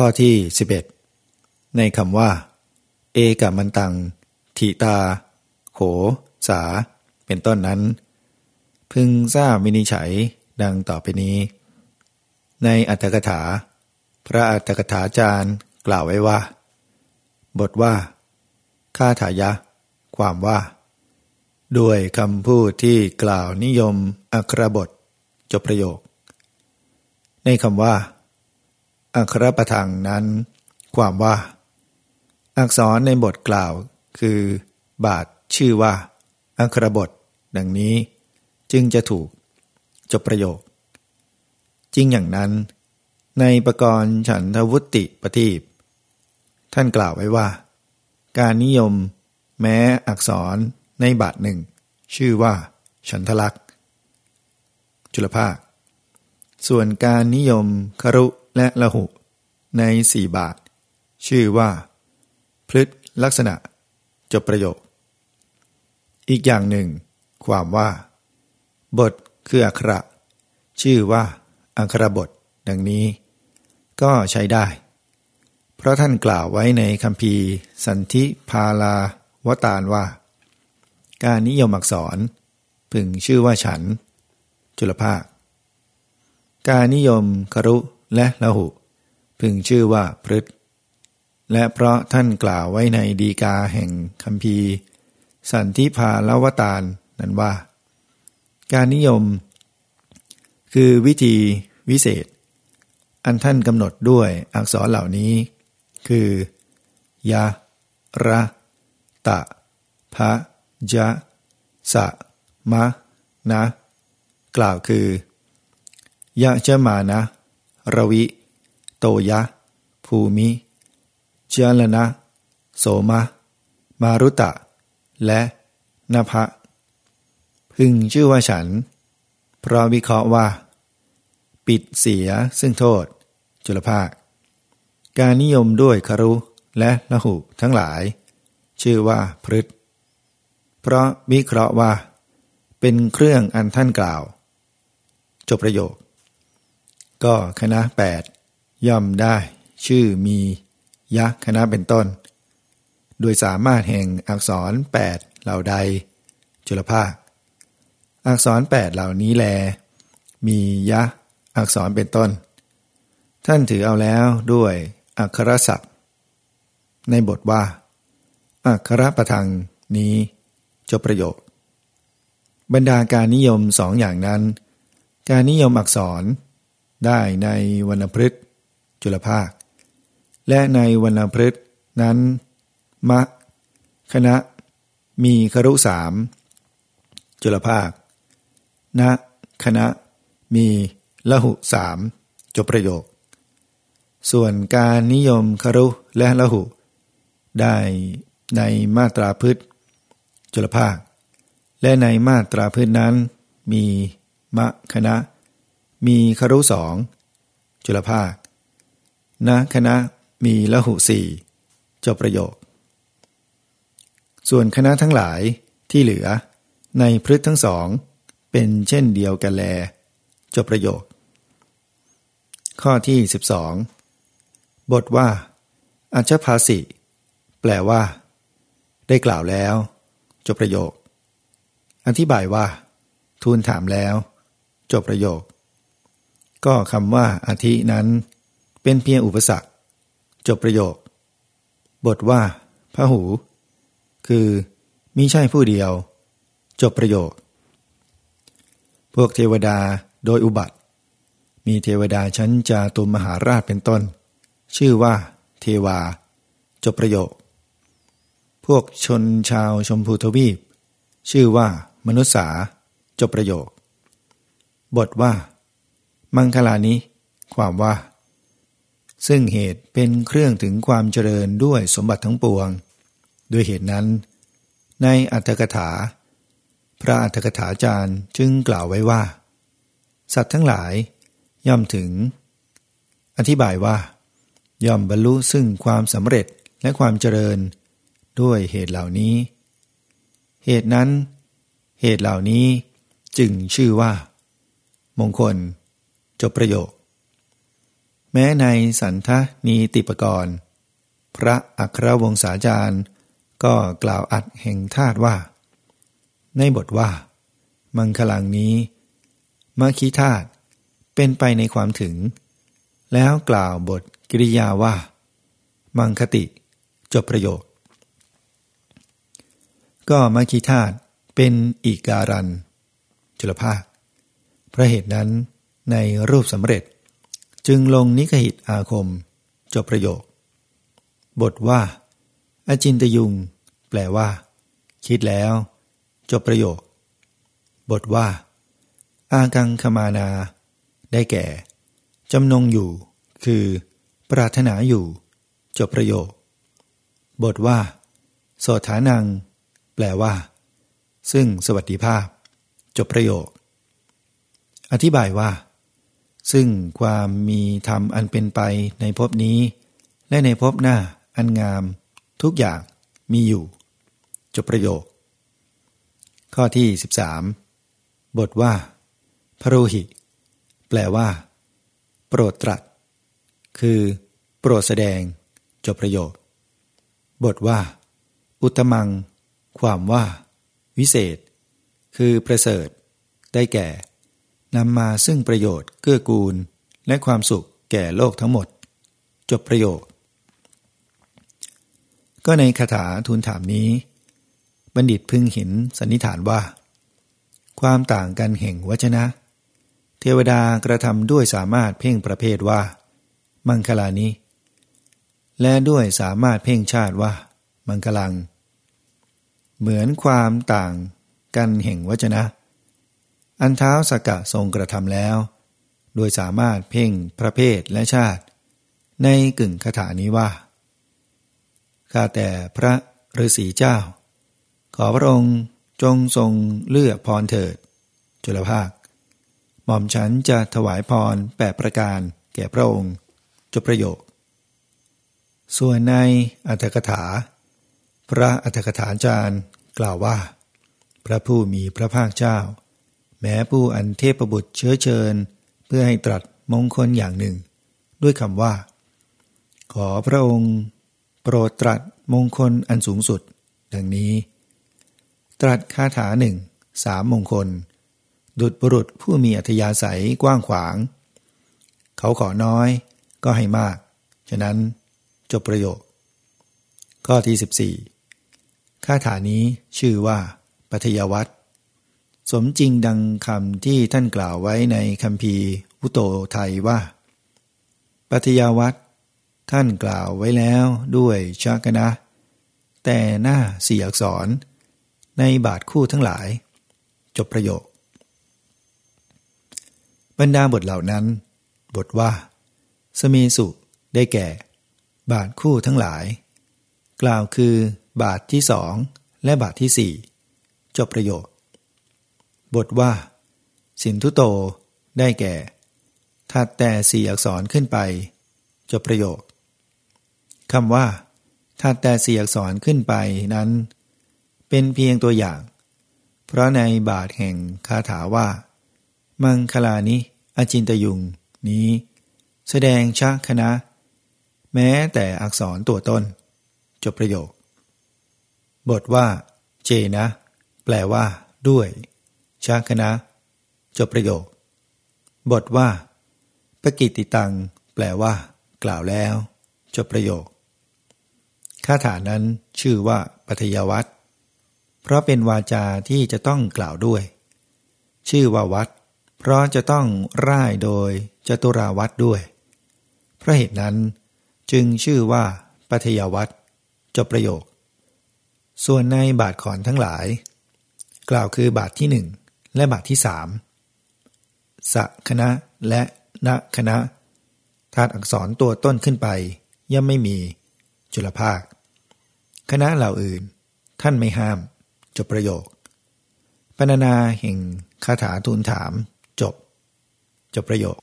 ข้อที่ 11 ในคำว่า เอกมันตังทีตา โข สา เป็นต้นนั้น พึงทราบวินิจฉัยดังต่อไปนี้ ในอัตถกถา พระอัตถกถาจารย์กล่าวไว้ว่า บทว่าข้าถายะ ความว่า ด้วยคำพูดที่กล่าวนิยมอัครบท จบประโยค ในคำว่า อัครประทังนั้น ความว่า อักษรในบทกล่าวคือบาทชื่อว่า อัครบท ดังนี้ จึงจะถูก จบประโยค จริงอย่างนั้น ในประกรณ์ฉันทวุติปทีปท่านกล่าวไว้ว่า การนิยมแม้อักษรในบาทหนึ่ง ชื่อว่า ฉันทลักษ์ จุลภาค ส่วนการนิยมครุ และละหุในสี่บาท ชื่อว่า พฤษลักษณะ จบประโยค อีกอย่างหนึ่ง ความว่า บทคืออักระ ชื่อว่า อักขระบท ดังนี้ ก็ใช้ได้ เพราะท่านกล่าวไว้ในคำพีสันธิพาลาวตารว่า การนิยมอักษร พึงชื่อว่าฉัน จุลภาค การนิยมครุ และละหุ พึงชื่อว่าพฤษและเพราะท่านกล่าวไว้ในดีกาแห่งคำพีร์ สันธิพาลวตารนั้นว่า การนิยม คือวิธีวิเศษ อันท่านกำหนดด้วยอักษรเหล่านี้ คือ ยะ ระ ตะ พะจะสะ มะ นะ กล่าวคือ ยะเจมานะ ระวิ โตยะ ภูมิเจลนะ โสมะ มารุตะ และนภะพึงชื่อว่าฉัน เพราะวิเคราะห์ว่า ปิดเสียซึ่งโทษ จุลภาค การนิยมด้วยคารุและละหุทั้งหลาย ชื่อว่าพฤษเพราะวิเคราะห์ว่า เป็นเครื่องอันท่านกล่าว จบประโยค ก็คณะแปดย่อมได้ ชื่อมียะคณะเป็นต้น โดยสามารถแห่งอักษรแปดเหล่าใด จุลภาค อักษรแปดเหล่านี้แล มียะอักษรเป็นต้น ท่านถือเอาแล้วด้วยอักขรศัพท์ ในบทว่า อักขรประทังนี้จบประโยค บรรดาการนิยมสองอย่างนั้น การนิยมอักษร ได้ในวรรณพฤษจุลภาค และในวรรณพฤษนั้น มะ คณะ มีครุสาม จุลภาคณคณะ มีละหุสามจบประโยค ส่วนการนิยมครุและละหุ ได้ในมาตราพืชจุลภาค และในมาตราพืชนั้น มีมะคณะ มีครุสองจุลภาคณคณะมีละหุสี่จบประโยค ส่วนคณะทั้งหลายที่เหลือ ในพฤษทั้งสอง เป็นเช่นเดียวกันแล จบประโยค ข้อที่ 12 บทว่า อัชภาสิ แปลว่า ได้กล่าวแล้ว จบประโยค อธิบายว่า ทูลถามแล้ว จบประโยค ก็คำว่าอาทินั้นเป็นเพียงอุปสรรค จบประโยค บทว่าพระหู คือมิใช่ผู้เดียว จบประโยค พวกเทวดาโดยอุบัติ มีเทวดาชั้นจาตุมหาราชเป็นต้น ชื่อว่า เทวา จบประโยค พวกชนชาวชมพูทวีป ชื่อว่ามนุษย์สาจบประโยค บทว่า มังคลานิความว่า ซึ่งเหตุเป็นเครื่องถึงความเจริญด้วยสมบัติทั้งปวง ด้วยเหตุนั้น ในอัตถกถา พระอัตถกถาจารย์จึงกล่าวไว้ว่า สัตว์ทั้งหลายย่อมถึง อธิบายว่า ย่อมบรรลุซึ่งความสำเร็จและความเจริญ ด้วยเหตุเหล่านี้ เหตุนั้น เหตุเหล่านี้จึงชื่อว่า มงคล จบประโยค แม้ในสันทนีติปกรณ์ พระอัครวงศาจารย์ ก็กล่าวอัดแห่งธาตุว่า ในบทว่า มังคลังนี้มคีธาตุเป็นไปในความถึง แล้วกล่าวบทกิริยาว่า มังคติ จบประโยค ก็มคีธาตุเป็นอีกการันจุลภาค พระเหตุนั้น ในรูปสำเร็จ จึงลงนิกหิตอาคม จบประโยค บทว่า อจินตยุง แปลว่า คิดแล้ว จบประโยค บทว่า อากังคมานา ได้แก่จำนงอยู่ คือ ปรารถนาอยู่ จบประโยค บทว่าโสถานัง แปลว่า ซึ่งสวัสดิภาพ จบประโยค อธิบายว่า ซึ่งความมีธรรมอันเป็นไปในภพนี้ และในภพหน้าอันงาม ทุกอย่างมีอยู่ จบประโยค ข้อที่ 13 บทว่า พระโรหิ แปลว่า โปรดตรัส คือ โปรดแสดง จบประโยค บทว่า อุตมัง ความว่า วิเศษ คือประเสริฐ ได้แก่ นำมาซึ่งประโยชน์เกื้อกูล และความสุขแก่โลกทั้งหมด จบประโยค ก็ในคาถาทูลถามนี้ บัณฑิตพึงเห็นสันนิษฐานว่า ความต่างกันแห่งวจนะ เทวดากระทำด้วยสามารถเพ่งประเภทว่า มังคลานี้ และด้วยสามารถเพ่งชาติว่า มังคลัง เหมือนความต่างกันแห่งวจนะ อันเท้าสกกะทรงกระทำแล้ว โดยสามารถเพ่งพระเพศและชาติ ในกึ่งคาถานี้ว่า ข้าแต่พระฤาษีเจ้า ขอพระองค์จงทรงเลือกพรเถิด จุลภาค หม่อมฉันจะถวายพรแปดประการแก่พระองค์ จบประโยค ส่วนในอัตถกถา พระอัตถกถาจารย์กล่าวว่า พระผู้มีพระภาคเจ้า แม้ผู้อันเทพบุตรเชื้อเชิญ เพื่อให้ตรัสมงคลอย่างหนึ่ง ด้วยคำว่า ขอพระองค์ โปรดตรัสมงคลอันสูงสุด ดังนี้ ตรัสคาถาหนึ่งสามมงคล ดุจบุรุษผู้มีอัธยาศัยกว้างขวาง เขาขอน้อยก็ให้มาก ฉะนั้นจบประโยค ข้อที่ 14คาถานี้ชื่อว่า ปัทยวัตร สมจริงดังคำที่ท่านกล่าวไว้ในคำพีอุโตไทยว่า ปัทยาวัตท่านกล่าวไว้แล้วด้วยชากนะ แต่หน้าสี่อักษร ในบาทคู่ทั้งหลาย จบประโยค บรรดาบทเหล่านั้น บทว่า สมีสุได้แก่ บาทคู่ทั้งหลาย กล่าวคือบาทที่สองและบาทที่สี่จบประโยค บทว่า สินทุโต ได้แก่ถัดแต่สี่อักษรขึ้นไป จบประโยคคำว่าถัดแต่สี่อักษรขึ้นไปนั้น เป็นเพียงตัวอย่าง เพราะในบาทแห่งคาถาว่า มังคลานิอจินตยุงนี้ แสดงชักคณะ แม้แต่อักษรตัวต้น จบประโยค บทว่า เจนะ แปลว่า ด้วย ชาคณะ จบประโยค บทว่าปกิติตัง แปลว่า กล่าวแล้ว จบประโยคคาถานั้นชื่อว่าปัทยวัตรเพราะเป็นวาจาที่จะต้องกล่าวด้วย ชื่อว่าวัด เพราะจะต้องร่ายโดยจตุราวัดด้วย เพราะเหตุนั้นจึงชื่อว่าปัทยวัตรจบประโยค ส่วนในบาทขอนทั้งหลาย กล่าวคือบาทที่หนึ่ง และบาทที่สามสะคณะและณคณะธาตุอักษรตัวต้นขึ้นไป ย่อมไม่มี จุลภาค คณะเหล่าอื่น ท่านไม่ห้าม จบประโยคปรนนาแห่งคาถาทูลถาม จบ จบประโยค